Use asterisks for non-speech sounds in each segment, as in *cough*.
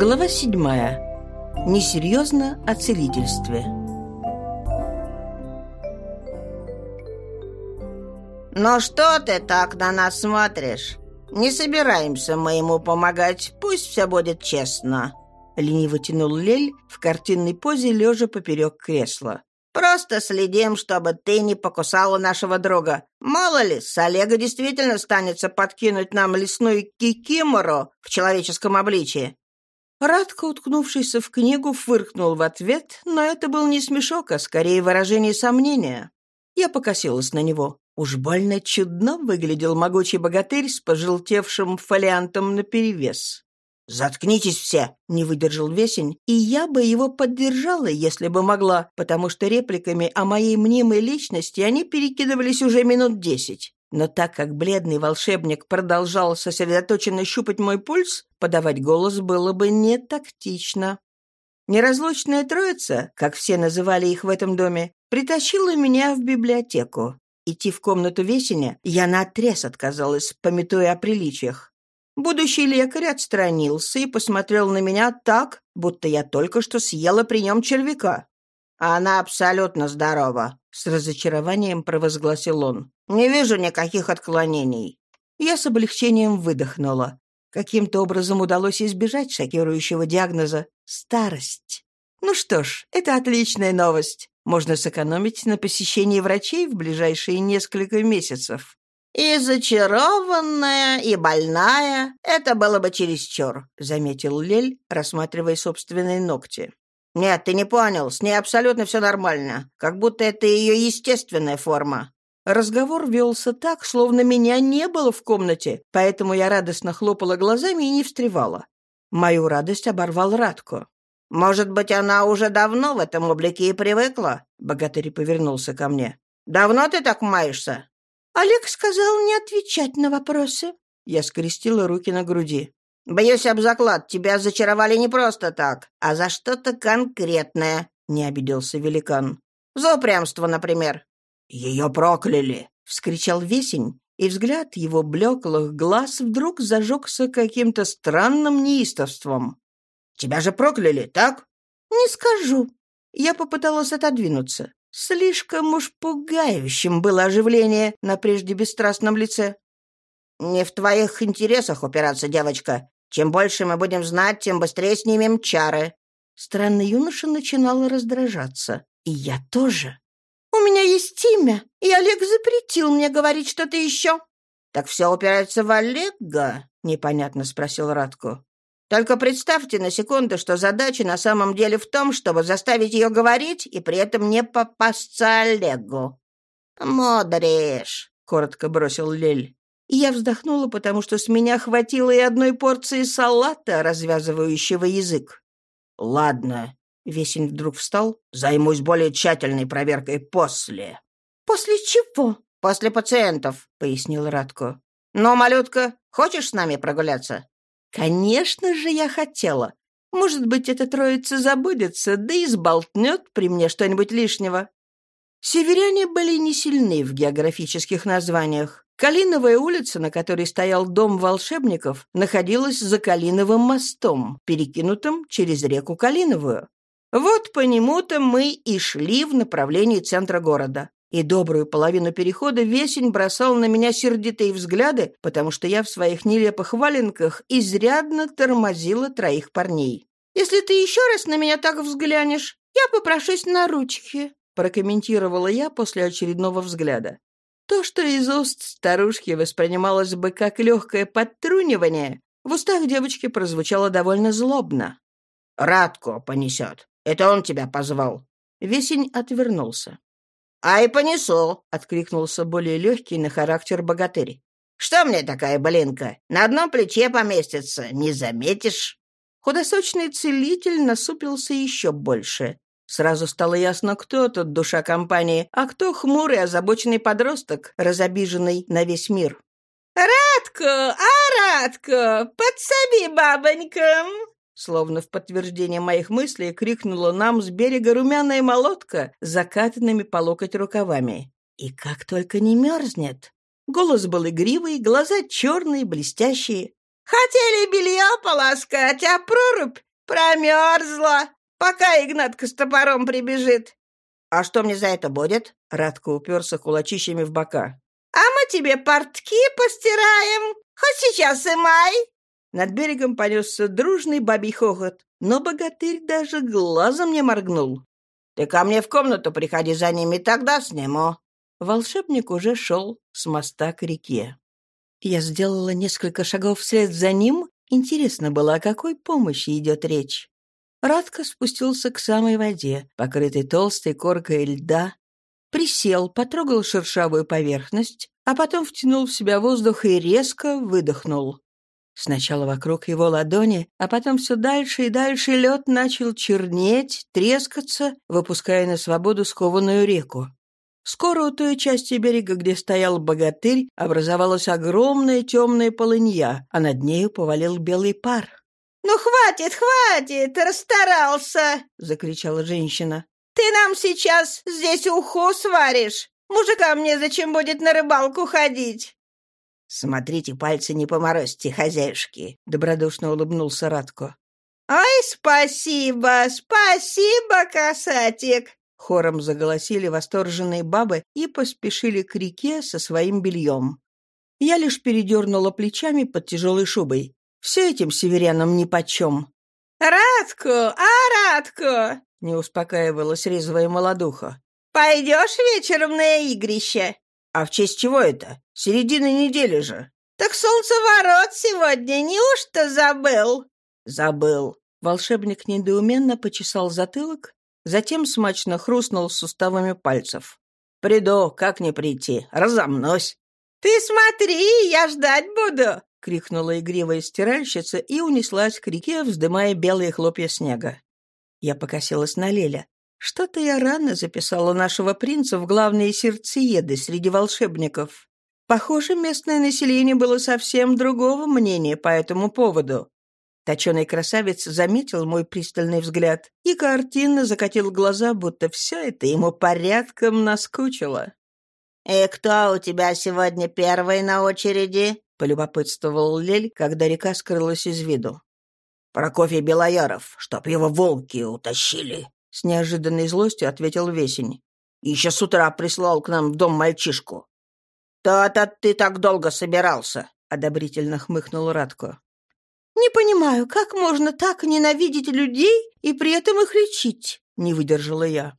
Глава седьмая. Несерьезно о целительстве. «Ну что ты так на нас смотришь? Не собираемся мы ему помогать, пусть все будет честно». Лениво тянул Лель в картинной позе, лежа поперек кресла. Просто следим, чтобы ты не покусала нашего друга. Мало ли, с Олега действительно станется подкинуть нам лесную кикимору в человеческом обличии». Радко, уткнувшийся в книгу, фыркнул в ответ, но это был не смешок, а скорее выражение сомнения. Я покосилась на него. Уж больно чудно выглядел могучий богатырь с пожелтевшим фолиантом наперевес. «Заткнитесь все!» — не выдержал Весень, и я бы его поддержала, если бы могла, потому что репликами о моей мнимой личности они перекидывались уже минут десять. Но так как бледный волшебник продолжал сосредоточенно щупать мой пульс, подавать голос было бы не тактично. Неразлучная троица, как все называли их в этом доме, притащила меня в библиотеку. Идти в комнату Весеня я наотрез отказалась, пометуя о приличиях. Будущий лекарь отстранился и посмотрел на меня так, будто я только что съела при нем червяка. «Она абсолютно здорова», — с разочарованием провозгласил он. «Не вижу никаких отклонений». Я с облегчением выдохнула. Каким-то образом удалось избежать шокирующего диагноза «старость». Ну что ж, это отличная новость. Можно сэкономить на посещении врачей в ближайшие несколько месяцев. «И зачарованная, и больная — это было бы чересчур», — заметил Лель, рассматривая собственные ногти. «Нет, ты не понял, с ней абсолютно все нормально, как будто это ее естественная форма». Разговор велся так, словно меня не было в комнате, поэтому я радостно хлопала глазами и не встревала. Мою радость оборвал Радко. «Может быть, она уже давно в этом облике и привыкла?» Богатырь повернулся ко мне. «Давно ты так маешься?» Олег сказал не отвечать на вопросы. Я скрестила руки на груди. «Боюсь об заклад, тебя зачаровали не просто так, а за что-то конкретное», — не обиделся великан. «За упрямство, например». «Ее прокляли!» — вскричал Весень, и взгляд его блеклых глаз вдруг зажегся каким-то странным неистовством. «Тебя же прокляли, так?» «Не скажу». Я попыталась отодвинуться. Слишком уж пугающим было оживление на прежде бесстрастном лице. «Не в твоих интересах упираться, девочка. Чем больше мы будем знать, тем быстрее снимем чары». Странный юноша начинал раздражаться. И я тоже. «У меня есть имя, и Олег запретил мне говорить что-то еще». «Так все упирается в Олега?» — непонятно спросил Радко. Только представьте на секунду, что задача на самом деле в том, чтобы заставить ее говорить и при этом не попасться Олегу. «Мудришь», — коротко бросил Лель. И я вздохнула, потому что с меня хватило и одной порции салата, развязывающего язык. «Ладно», — Весень вдруг встал, — «займусь более тщательной проверкой после». «После чего?» «После пациентов», — пояснил Радко. «Ну, малютка, хочешь с нами прогуляться?» Конечно же, я хотела. Может быть, эта троица забудется, да и сболтнет при мне что-нибудь лишнего. Северяне были не сильны в географических названиях. Калиновая улица, на которой стоял дом волшебников, находилась за Калиновым мостом, перекинутым через реку Калиновую. Вот по нему-то мы и шли в направлении центра города. И добрую половину перехода Весень бросал на меня сердитые взгляды, потому что я в своих нелепых валенках изрядно тормозила троих парней. «Если ты еще раз на меня так взглянешь, я попрошусь на ручки», прокомментировала я после очередного взгляда. То, что из уст старушки воспринималось бы как легкое подтрунивание, в устах девочки прозвучало довольно злобно. «Радко понесет. Это он тебя позвал». Весень отвернулся. «Ай, понесу!» — откликнулся более легкий на характер богатырь. «Что мне такая блинка? На одном плече поместится, не заметишь?» Худосочный целитель насупился еще больше. Сразу стало ясно, кто тут душа компании, а кто хмурый, озабоченный подросток, разобиженный на весь мир. «Радко! А, Радко! Подсоби бабонькам!» Словно в подтверждение моих мыслей крикнула нам с берега румяная молотка с закатанными по локоть рукавами. И как только не мерзнет. Голос был игривый, глаза черные, блестящие. «Хотели белье полоскать, а прорубь Промерзла, пока Игнатка с топором прибежит. А что мне за это будет? Радко уперся кулачищами в бока. А мы тебе портки постираем. Хоть сейчас и май. Над берегом понесся дружный бабий хохот, но богатырь даже глазом не моргнул. «Ты ко мне в комнату приходи за ними, тогда сниму». Волшебник уже шел с моста к реке. Я сделала несколько шагов вслед за ним. Интересно было, о какой помощи идет речь. Радко спустился к самой воде, покрытой толстой коркой льда, присел, потрогал шершавую поверхность, а потом втянул в себя воздух и резко выдохнул. Сначала вокруг его ладони, а потом все дальше и дальше лед начал чернеть, трескаться, выпуская на свободу скованную реку. Скоро у той части берега, где стоял богатырь, образовалась огромная темная полынья, а над нею повалил белый пар. «Ну, хватит, хватит! Расстарался!» — закричала женщина. «Ты нам сейчас здесь уху сваришь! Мужикам мне зачем будет на рыбалку ходить!» «Смотрите, пальцы не поморозьте, хозяюшки!» — добродушно улыбнулся Радко. «Ай, спасибо, спасибо, касатик!» Хором заголосили восторженные бабы и поспешили к реке со своим бельем. Я лишь передернула плечами под тяжелой шубой. Все этим северянам нипочем. «Радко, а, Радко!» — не успокаивалась резвая молодуха. «Пойдешь вечером на игрище?» «А в честь чего это? Середина недели же». «Так солнцеворот сегодня, неужто забыл?» «Забыл». Волшебник недоуменно почесал затылок, затем смачно хрустнул суставами пальцев. «Приду, как не прийти, разомнусь». «Ты смотри, я ждать буду!» — крикнула игривая стиральщица и унеслась к реке, вздымая белые хлопья снега. Я покосилась на Леля. Что-то я рано записала нашего принца в главные сердцееды среди волшебников. Похоже, местное население было совсем другого мнения по этому поводу. Точеный красавец заметил мой пристальный взгляд и картинно закатил глаза, будто все это ему порядком наскучило. «И «Э, кто у тебя сегодня первый на очереди?» — полюбопытствовал Лель, когда река скрылась из виду. «Прокофий Белояров, чтоб его волки утащили!» С неожиданной злостью ответил Весень. «Еще с утра прислал к нам в дом мальчишку». «То-то ты так долго собирался», — одобрительно хмыкнул Радко. «Не понимаю, как можно так ненавидеть людей и при этом их лечить?» — не выдержала я.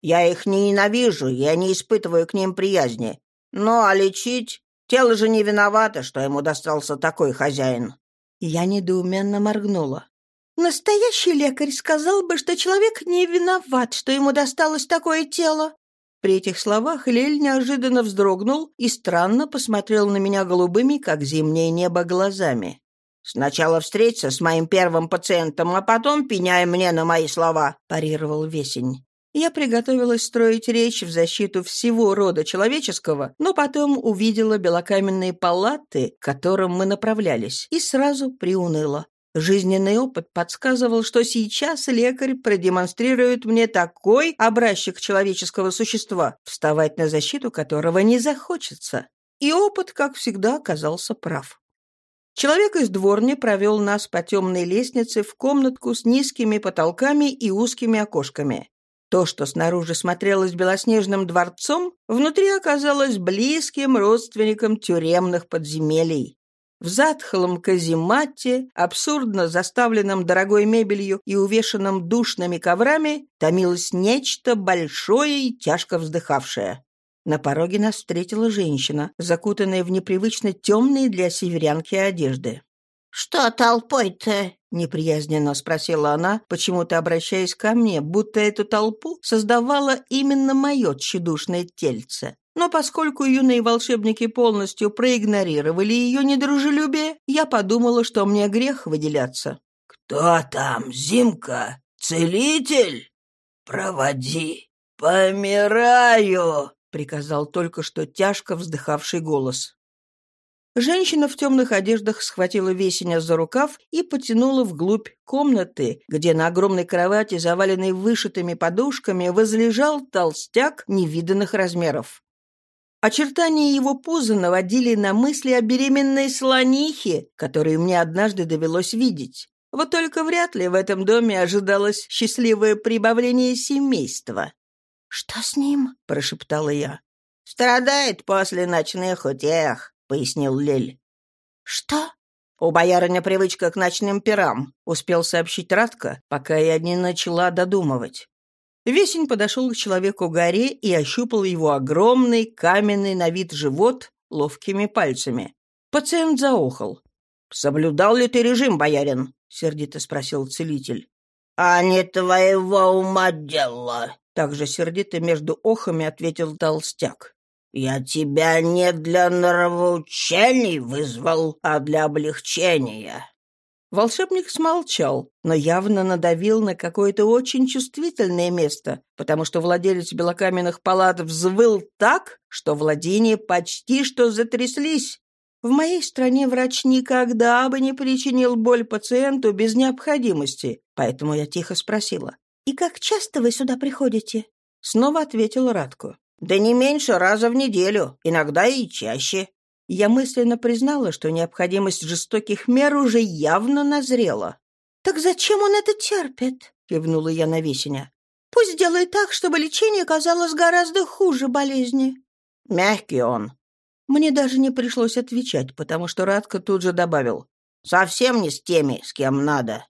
«Я их не ненавижу, я не испытываю к ним приязни. Ну, а лечить? Тело же не виновато, что ему достался такой хозяин». Я недоуменно моргнула. Настоящий лекарь сказал бы, что человек не виноват, что ему досталось такое тело. При этих словах Лель неожиданно вздрогнул и странно посмотрел на меня голубыми, как зимнее небо, глазами. «Сначала встреться с моим первым пациентом, а потом пеняй мне на мои слова», — парировал Весень. Я приготовилась строить речь в защиту всего рода человеческого, но потом увидела белокаменные палаты, к которым мы направлялись, и сразу приуныла. Жизненный опыт подсказывал, что сейчас лекарь продемонстрирует мне такой образчик человеческого существа, вставать на защиту которого не захочется. И опыт, как всегда, оказался прав. Человек из дворни провел нас по темной лестнице в комнатку с низкими потолками и узкими окошками. То, что снаружи смотрелось белоснежным дворцом, внутри оказалось близким родственником тюремных подземелий. В затхлом каземате, абсурдно заставленном дорогой мебелью и увешанном душными коврами, томилось нечто большое и тяжко вздыхавшее. На пороге нас встретила женщина, закутанная в непривычно темные для северянки одежды. «Что толпой-то?» — неприязненно спросила она, почему-то обращаясь ко мне, будто эту толпу создавала именно мое тщедушное тельце. Но поскольку юные волшебники полностью проигнорировали ее недружелюбие, я подумала, что мне грех выделяться. «Кто там, Зимка? Целитель? Проводи. Помираю!» — приказал только что тяжко вздыхавший голос. Женщина в темных одеждах схватила Весеня за рукав и потянула вглубь комнаты, где на огромной кровати, заваленной вышитыми подушками, возлежал толстяк невиданных размеров. Очертания его пуза наводили на мысли о беременной слонихе, которую мне однажды довелось видеть. Вот только вряд ли в этом доме ожидалось счастливое прибавление семейства. «Что с ним?» — прошептала я. «Страдает после ночных утех», — пояснил Лель. «Что?» «У боярыня привычка к ночным пирам», — успел сообщить Радко, пока я не начала додумывать. Весень подошел к человеку горе и ощупал его огромный каменный на вид живот ловкими пальцами. Пациент заохал. «Соблюдал ли ты режим, боярин?» — сердито спросил целитель. «А не твоего ума дело!» — также сердито между охами ответил толстяк. «Я тебя не для нравоучений вызвал, а для облегчения». Волшебник смолчал, но явно надавил на какое-то очень чувствительное место, потому что владелец белокаменных палат взвыл так, что владения почти что затряслись. В моей стране врач никогда бы не причинил боль пациенту без необходимости, поэтому я тихо спросила. «И как часто вы сюда приходите?» Снова ответил Радко. «Да не меньше раза в неделю, иногда и чаще. Я мысленно признала, что необходимость жестоких мер уже явно назрела. «Так зачем он это терпит?» — кивнула я на Весеня. «Пусть делает так, чтобы лечение казалось гораздо хуже болезни». «Мягкий он». Мне даже не пришлось отвечать, потому что Радко тут же добавил. «Совсем не с теми, с кем надо».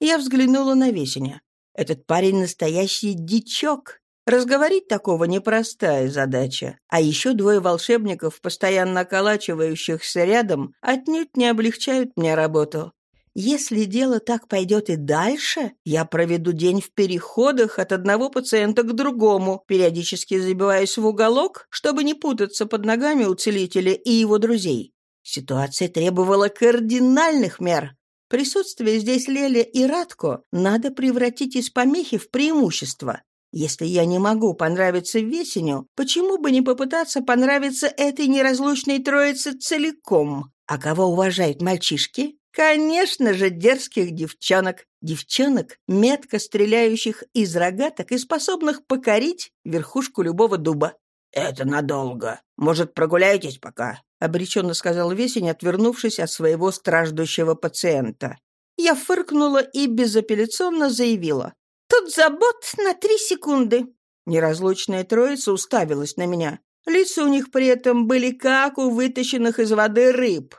Я взглянула на Весеня. Этот парень настоящий дичок. Разговорить такого непростая задача. А еще двое волшебников, постоянно околачивающихся рядом, отнюдь не облегчают мне работу. Если дело так пойдет и дальше, я проведу день в переходах от одного пациента к другому, периодически забиваясь в уголок, чтобы не путаться под ногами у целителя и его друзей. Ситуация требовала кардинальных мер. Присутствие здесь Леля и Радко надо превратить из помехи в преимущество. Если я не могу понравиться Весеню, почему бы не попытаться понравиться этой неразлучной троице целиком? А кого уважают мальчишки? Конечно же, дерзких девчонок. Девчонок, метко стреляющих из рогаток и способных покорить верхушку любого дуба. «Это надолго. Может, прогуляйтесь пока?» — обреченно сказал Весень, отвернувшись от своего страждущего пациента. Я фыркнула и безапелляционно заявила. Тут забот на три секунды». Неразлучная троица уставилась на меня. Лица у них при этом были как у вытащенных из воды рыб.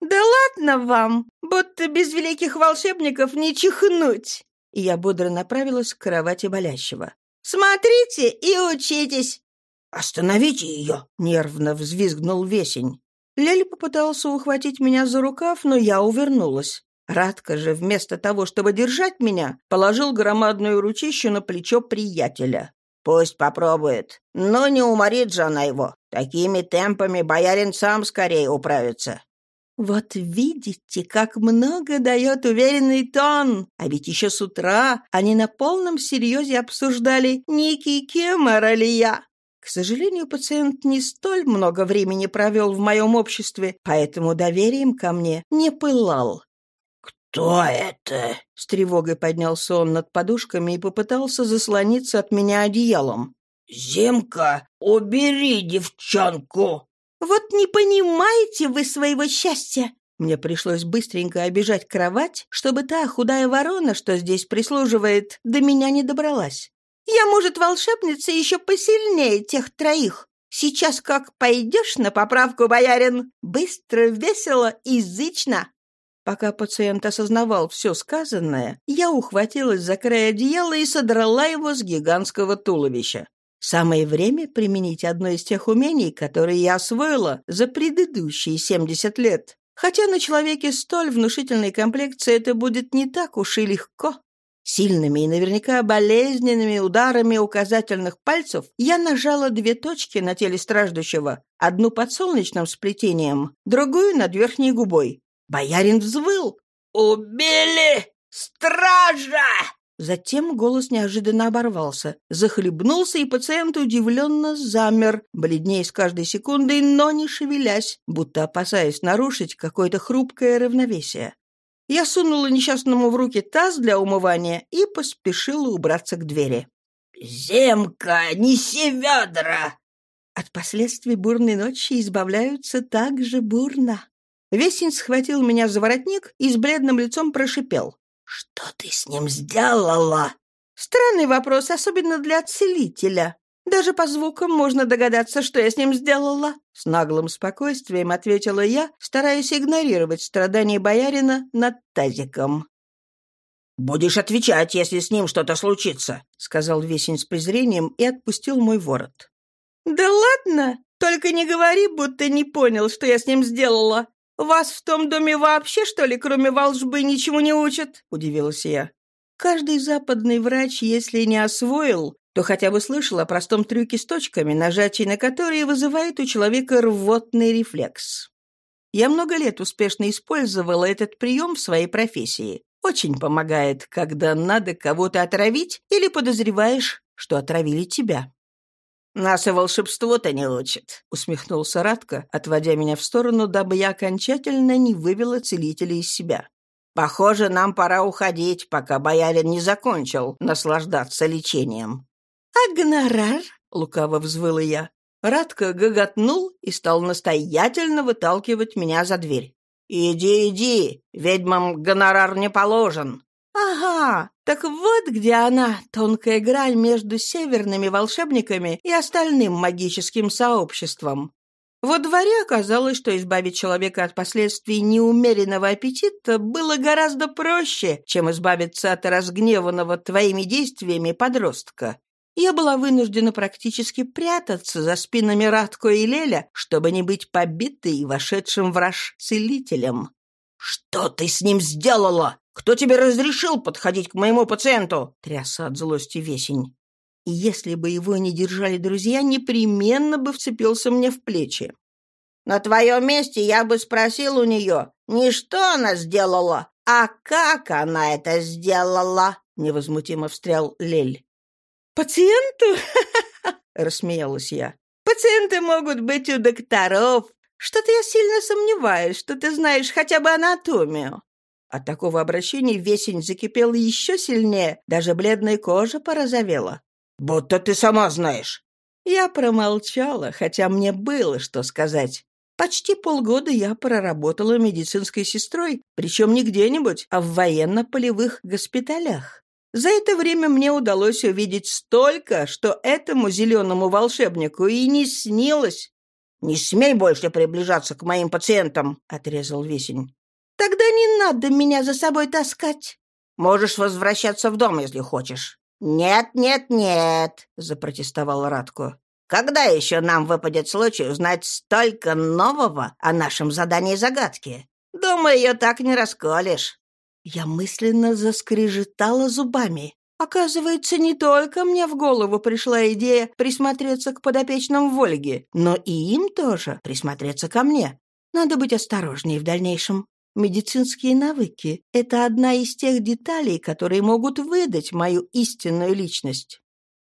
«Да ладно вам, будто без великих волшебников не чихнуть!» И я бодро направилась к кровати болящего. «Смотрите и учитесь!» «Остановите ее!» — нервно взвизгнул Весень. Лель попытался ухватить меня за рукав, но я увернулась. Радко же, вместо того, чтобы держать меня, положил громадную ручищу на плечо приятеля. «Пусть попробует. Но не уморит же она его. Такими темпами боярин сам скорее управится». «Вот видите, как много дает уверенный тон. А ведь еще с утра они на полном серьезе обсуждали, некий Кемара ли я. К сожалению, пациент не столь много времени провел в моем обществе, поэтому доверием ко мне не пылал. «Кто это?» С тревогой поднялся он над подушками и попытался заслониться от меня одеялом. «Зимка, убери девчонку!» «Вот не понимаете вы своего счастья!» Мне пришлось быстренько обижать кровать, чтобы та худая ворона, что здесь прислуживает, до меня не добралась. «Я, может, волшебница еще посильнее тех троих. Сейчас как пойдешь на поправку, боярин, быстро, весело, язычно, Пока пациент осознавал все сказанное, я ухватилась за край одеяла и содрала его с гигантского туловища. Самое время применить одно из тех умений, которые я освоила за предыдущие 70 лет. Хотя на человеке столь внушительной комплекции это будет не так уж и легко. Сильными и наверняка болезненными ударами указательных пальцев я нажала две точки на теле страждущего, одну под солнечным сплетением, другую над верхней губой. Боярин взвыл. «Убили стража!» Затем голос неожиданно оборвался, захлебнулся, и пациент удивленно замер, бледнее с каждой секундой, но не шевелясь, будто опасаясь нарушить какое-то хрупкое равновесие. Я сунула несчастному в руки таз для умывания и поспешила убраться к двери. «Земка, неси ведра!» От последствий бурной ночи избавляются так же бурно. Весень схватил меня за воротник и с бледным лицом прошипел. «Что ты с ним сделала?» Странный вопрос, особенно для целителя. Даже по звукам можно догадаться, что я с ним сделала. С наглым спокойствием ответила я, стараясь игнорировать страдания боярина над тазиком. «Будешь отвечать, если с ним что-то случится», — сказал Весень с презрением и отпустил мой ворот. «Да ладно! Только не говори, будто не понял, что я с ним сделала. Вас в том доме вообще, что ли, кроме волжбы, ничего не учат?» — удивилась я. Каждый западный врач, если не освоил, то хотя бы слышал о простом трюке с точками, нажатие на которые вызывает у человека рвотный рефлекс. Я много лет успешно использовала этот прием в своей профессии. Очень помогает, когда надо кого-то отравить или подозреваешь, что отравили тебя. «Нас и волшебство-то не учат», — усмехнулся Радко, отводя меня в сторону, дабы я окончательно не вывела целителя из себя. Похоже, нам пора уходить, пока боярин не закончил наслаждаться лечением. «А гонорар?» — лукаво взвыла я. Радко гоготнул и стал настоятельно выталкивать меня за дверь. «Иди, иди, ведьмам гонорар не положен». «Ага, так вот где она, тонкая грань между северными волшебниками и остальным магическим сообществом. Во дворе оказалось, что избавить человека от последствий неумеренного аппетита было гораздо проще, чем избавиться от разгневанного твоими действиями подростка. Я была вынуждена практически прятаться за спинами Радко и Леля, чтобы не быть побитой и вошедшим в раж целителем. «Что ты с ним сделала? Кто тебе разрешил подходить к моему пациенту?» — трясся от злости Весень. И если бы его не держали друзья, непременно бы вцепился мне в плечи. «На твоем месте я бы спросил у нее, не что она сделала, а как она это сделала?» — невозмутимо встрял Лель. «Пациенту?» — рассмеялась я. «Пациенты могут быть у докторов. Что-то я сильно сомневаюсь, что ты знаешь хотя бы анатомию». От такого обращения весень закипел еще сильнее, даже бледная кожа порозовела. «Будто ты сама знаешь». Я промолчала, хотя мне было что сказать. Почти полгода я проработала медицинской сестрой, причем не где-нибудь, а в военно-полевых госпиталях. За это время мне удалось увидеть столько, что этому зеленому волшебнику и не снилось. «Не смей больше приближаться к моим пациентам», — отрезал Весень. «Тогда не надо меня за собой таскать». «Можешь возвращаться в дом, если хочешь». «Нет, нет, нет», — запротестовал Радко. «Когда еще нам выпадет случай узнать столько нового о нашем задании загадки? Думаю, ее так не расколешь». Я мысленно заскрежетала зубами. Оказывается, не только мне в голову пришла идея присмотреться к подопечным Вольге, но и им тоже присмотреться ко мне. Надо быть осторожнее в дальнейшем. Медицинские навыки — это одна из тех деталей, которые могут выдать мою истинную личность.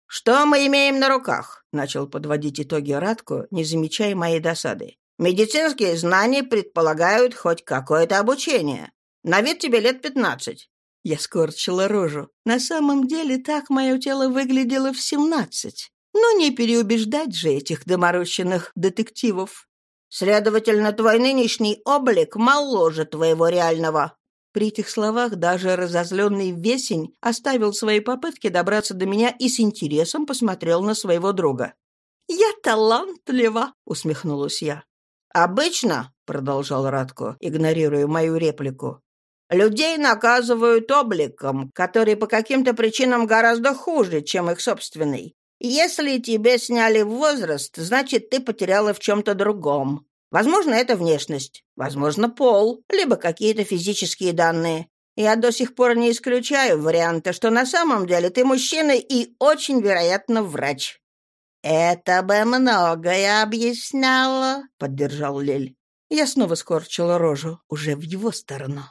«Что мы имеем на руках?» — начал подводить итоги Радко, не замечая моей досады. «Медицинские знания предполагают хоть какое-то обучение. На вид тебе лет пятнадцать». Я скорчила рожу. На самом деле так мое тело выглядело в семнадцать. Но не переубеждать же этих доморощенных детективов. Следовательно, твой нынешний облик моложе твоего реального». При этих словах даже разозленный Весень оставил свои попытки добраться до меня и с интересом посмотрел на своего друга. «Я талантлива», — усмехнулась я. «Обычно», — продолжал Радко, игнорируя мою реплику, «людей наказывают обликом, который по каким-то причинам гораздо хуже, чем их собственный. Если тебе сняли возраст, значит, ты потеряла в чем-то другом. Возможно, это внешность, возможно, пол, либо какие-то физические данные. Я до сих пор не исключаю варианта, что на самом деле ты мужчина и очень, вероятно, врач». «Это бы многое объясняло», — поддержал Лель. Я снова скорчила рожу, уже в его сторону.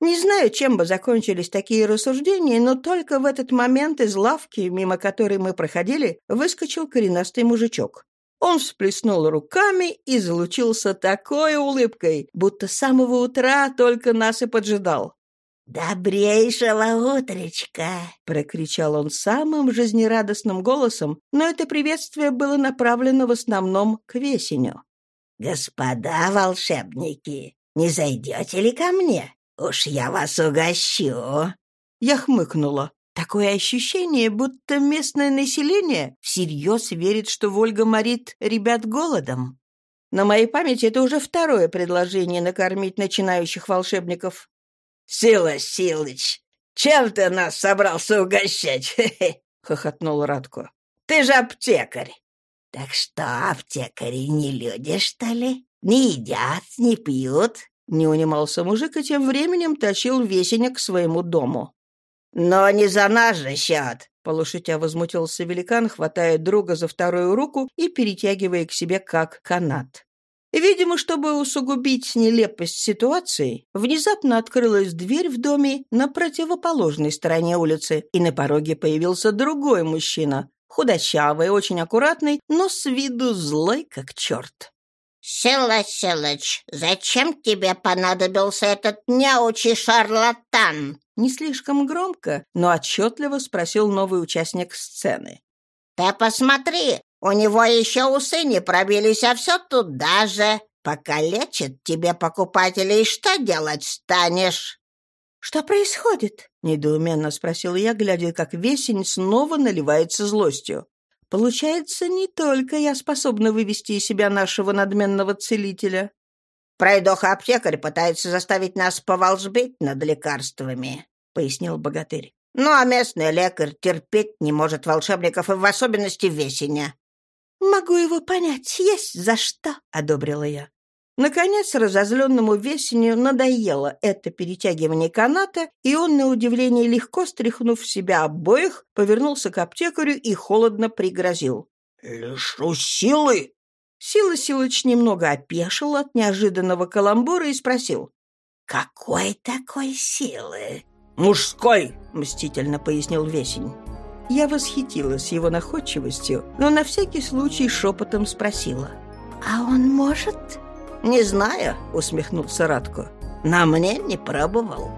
Не знаю, чем бы закончились такие рассуждения, но только в этот момент из лавки, мимо которой мы проходили, выскочил коренастый мужичок. Он всплеснул руками и залучился такой улыбкой, будто с самого утра только нас и поджидал. «Добрейшего утречка!» — прокричал он самым жизнерадостным голосом, но это приветствие было направлено в основном к весеню. «Господа волшебники, не зайдете ли ко мне? Уж я вас угощу». Я хмыкнула. Такое ощущение, будто местное население всерьез верит, что Вольга морит ребят голодом. На моей памяти это уже второе предложение накормить начинающих волшебников. «Сила, Силыч, чем ты нас собрался угощать?» *laughs* — хохотнул Радко. «Ты же аптекарь!» «Так что, аптекари не люди, что ли? Не едят, не пьют?» Не унимался мужик и тем временем тащил весенник к своему дому. «Но не за наш же счет!» Полушутя возмутился великан, хватая друга за вторую руку и перетягивая к себе как канат. Видимо, чтобы усугубить нелепость ситуации, внезапно открылась дверь в доме на противоположной стороне улицы, и на пороге появился другой мужчина, худощавый, очень аккуратный, но с виду злой, как черт. «Сила Силыч, зачем тебе понадобился этот неучий шарлатан?» Не слишком громко, но отчетливо спросил новый участник сцены. «Ты посмотри, у него еще усы не пробились, а все туда же. Пока лечит тебе покупателей, что делать станешь?» «Что происходит?» — недоуменно спросил я, глядя, как весень снова наливается злостью. «Получается, не только я способна вывести из себя нашего надменного целителя». «Пройдоха-аптекарь пытается заставить нас поволжбить над лекарствами», — пояснил богатырь. «Ну, а местный лекарь терпеть не может волшебников и в особенности весеня. «Могу его понять, есть за что», — одобрила я. Наконец, разозленному весенню надоело это перетягивание каната, и он, на удивление легко стряхнув себя обоих, повернулся к аптекарю и холодно пригрозил. «Лишу силы!» Сила Силыч немного опешил от неожиданного каламбура и спросил. «Какой такой силы?» «Мужской!» — мстительно пояснил Весень. Я восхитилась его находчивостью, но на всякий случай шепотом спросила. «А он может?» «Не знаю», — усмехнулся Радко. «На мне не пробовал».